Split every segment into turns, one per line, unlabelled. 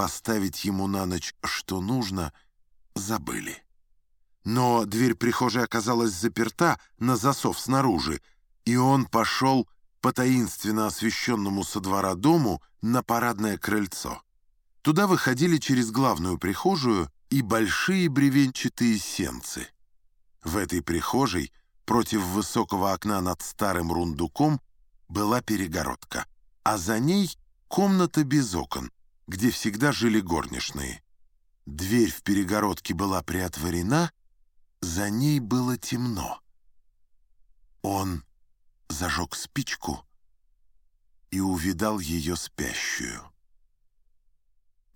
поставить ему на ночь, что нужно, забыли. Но дверь прихожей оказалась заперта на засов снаружи, и он пошел по таинственно освещенному со двора дому на парадное крыльцо. Туда выходили через главную прихожую и большие бревенчатые сенцы. В этой прихожей, против высокого окна над старым рундуком, была перегородка, а за ней комната без окон, где всегда жили горничные. Дверь в перегородке была приотворена, за ней было темно. Он зажег спичку и увидал ее спящую.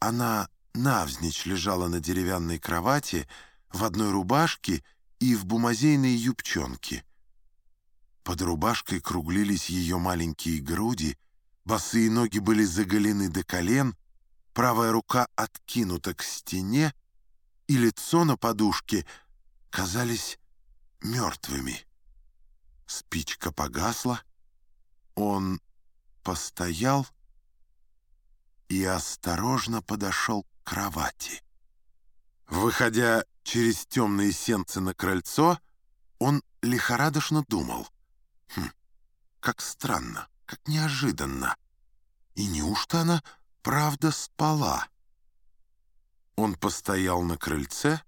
Она навзничь лежала на деревянной кровати в одной рубашке и в бумазейной юбчонке. Под рубашкой круглились ее маленькие груди, босые ноги были заголены до колен, правая рука откинута к стене, и лицо на подушке казались мертвыми. Спичка погасла, он постоял и осторожно подошел к кровати. Выходя через темные сенцы на крыльцо, он лихорадочно думал. Хм, как странно, как неожиданно. И неужто она правда спала? Он постоял на крыльце,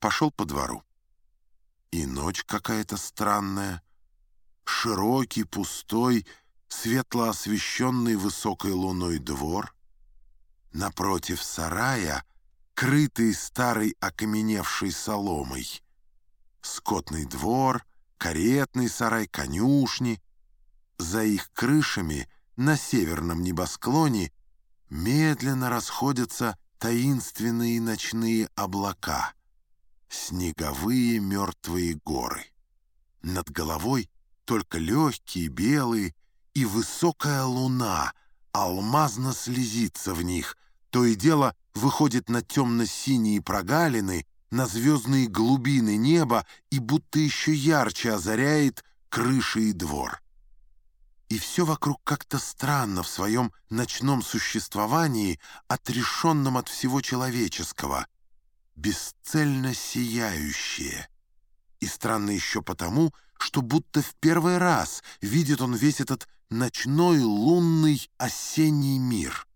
пошел по двору. И ночь какая-то странная, широкий, пустой, светло освещенный высокой луной двор. Напротив сарая, крытый старой окаменевшей соломой. Скотный двор, каретный сарай, конюшни. За их крышами на северном небосклоне медленно расходятся таинственные ночные облака — снеговые мертвые горы. Над головой только легкие, белые и высокая луна алмазно слезится в них, то и дело выходит на темно-синие прогалины, на звездные глубины неба и будто еще ярче озаряет крыши и двор. И все вокруг как-то странно в своем ночном существовании, отрешенном от всего человеческого — бесцельно сияющее. И странно еще потому, что будто в первый раз видит он весь этот ночной лунный осенний мир.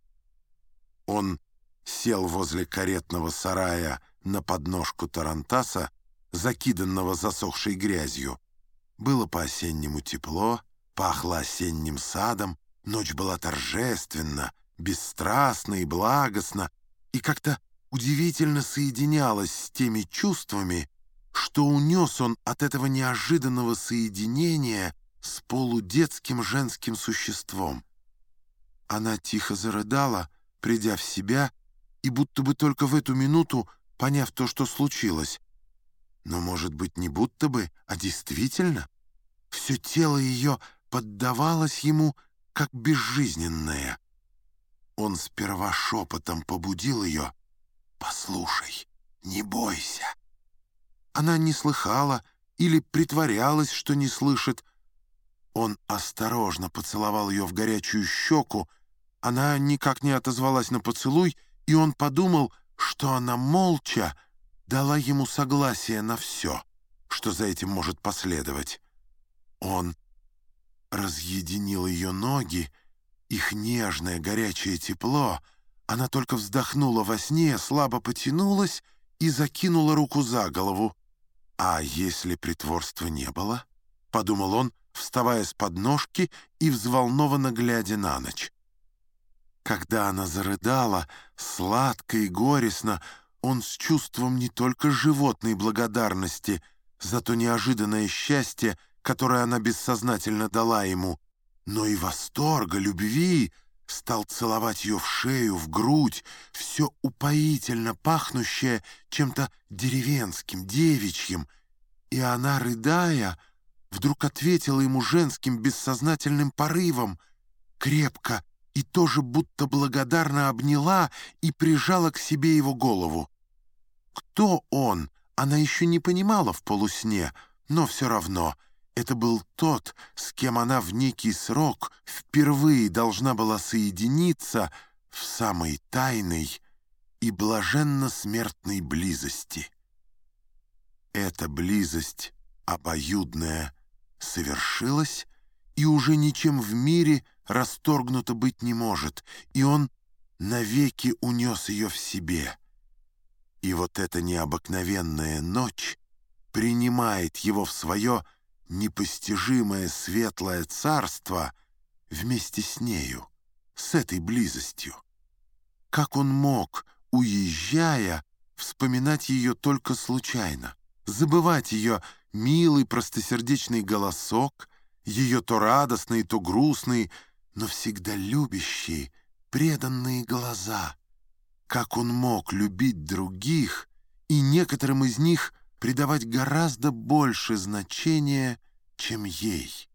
Он сел возле каретного сарая на подножку тарантаса, закиданного засохшей грязью. Было по-осеннему тепло, пахло осенним садом, ночь была торжественна, бесстрастна и благостна, и как-то удивительно соединялась с теми чувствами, что унес он от этого неожиданного соединения с полудетским женским существом. Она тихо зарыдала, придя в себя, и будто бы только в эту минуту поняв то, что случилось. Но, может быть, не будто бы, а действительно. Все тело ее поддавалось ему, как безжизненное. Он сперва шепотом побудил ее, «Послушай, не бойся». Она не слыхала или притворялась, что не слышит. Он осторожно поцеловал ее в горячую щеку. Она никак не отозвалась на поцелуй, и он подумал, что она молча дала ему согласие на все, что за этим может последовать. Он разъединил ее ноги, их нежное горячее тепло — она только вздохнула во сне, слабо потянулась и закинула руку за голову. «А если притворства не было?» — подумал он, вставая с подножки и взволнованно глядя на ночь. Когда она зарыдала, сладко и горестно, он с чувством не только животной благодарности за то неожиданное счастье, которое она бессознательно дала ему, но и восторга, любви, стал целовать ее в шею, в грудь, все упоительно пахнущее чем-то деревенским, девичьим, и она, рыдая, вдруг ответила ему женским бессознательным порывом, крепко и тоже будто благодарно обняла и прижала к себе его голову. Кто он, она еще не понимала в полусне, но все равно — это был тот, с кем она в некий срок впервые должна была соединиться, в самой тайной и блаженно-смертной близости. Эта близость обоюдная совершилась и уже ничем в мире расторгнута быть не может, и он навеки унес ее в себе. И вот эта необыкновенная ночь принимает его в свое непостижимое светлое царство вместе с нею, с этой близостью. Как он мог, уезжая, вспоминать ее только случайно, забывать ее милый простосердечный голосок, ее то радостные, то грустные, но всегда любящие, преданные глаза. Как он мог любить других и некоторым из них придавать гораздо больше значения, чем ей?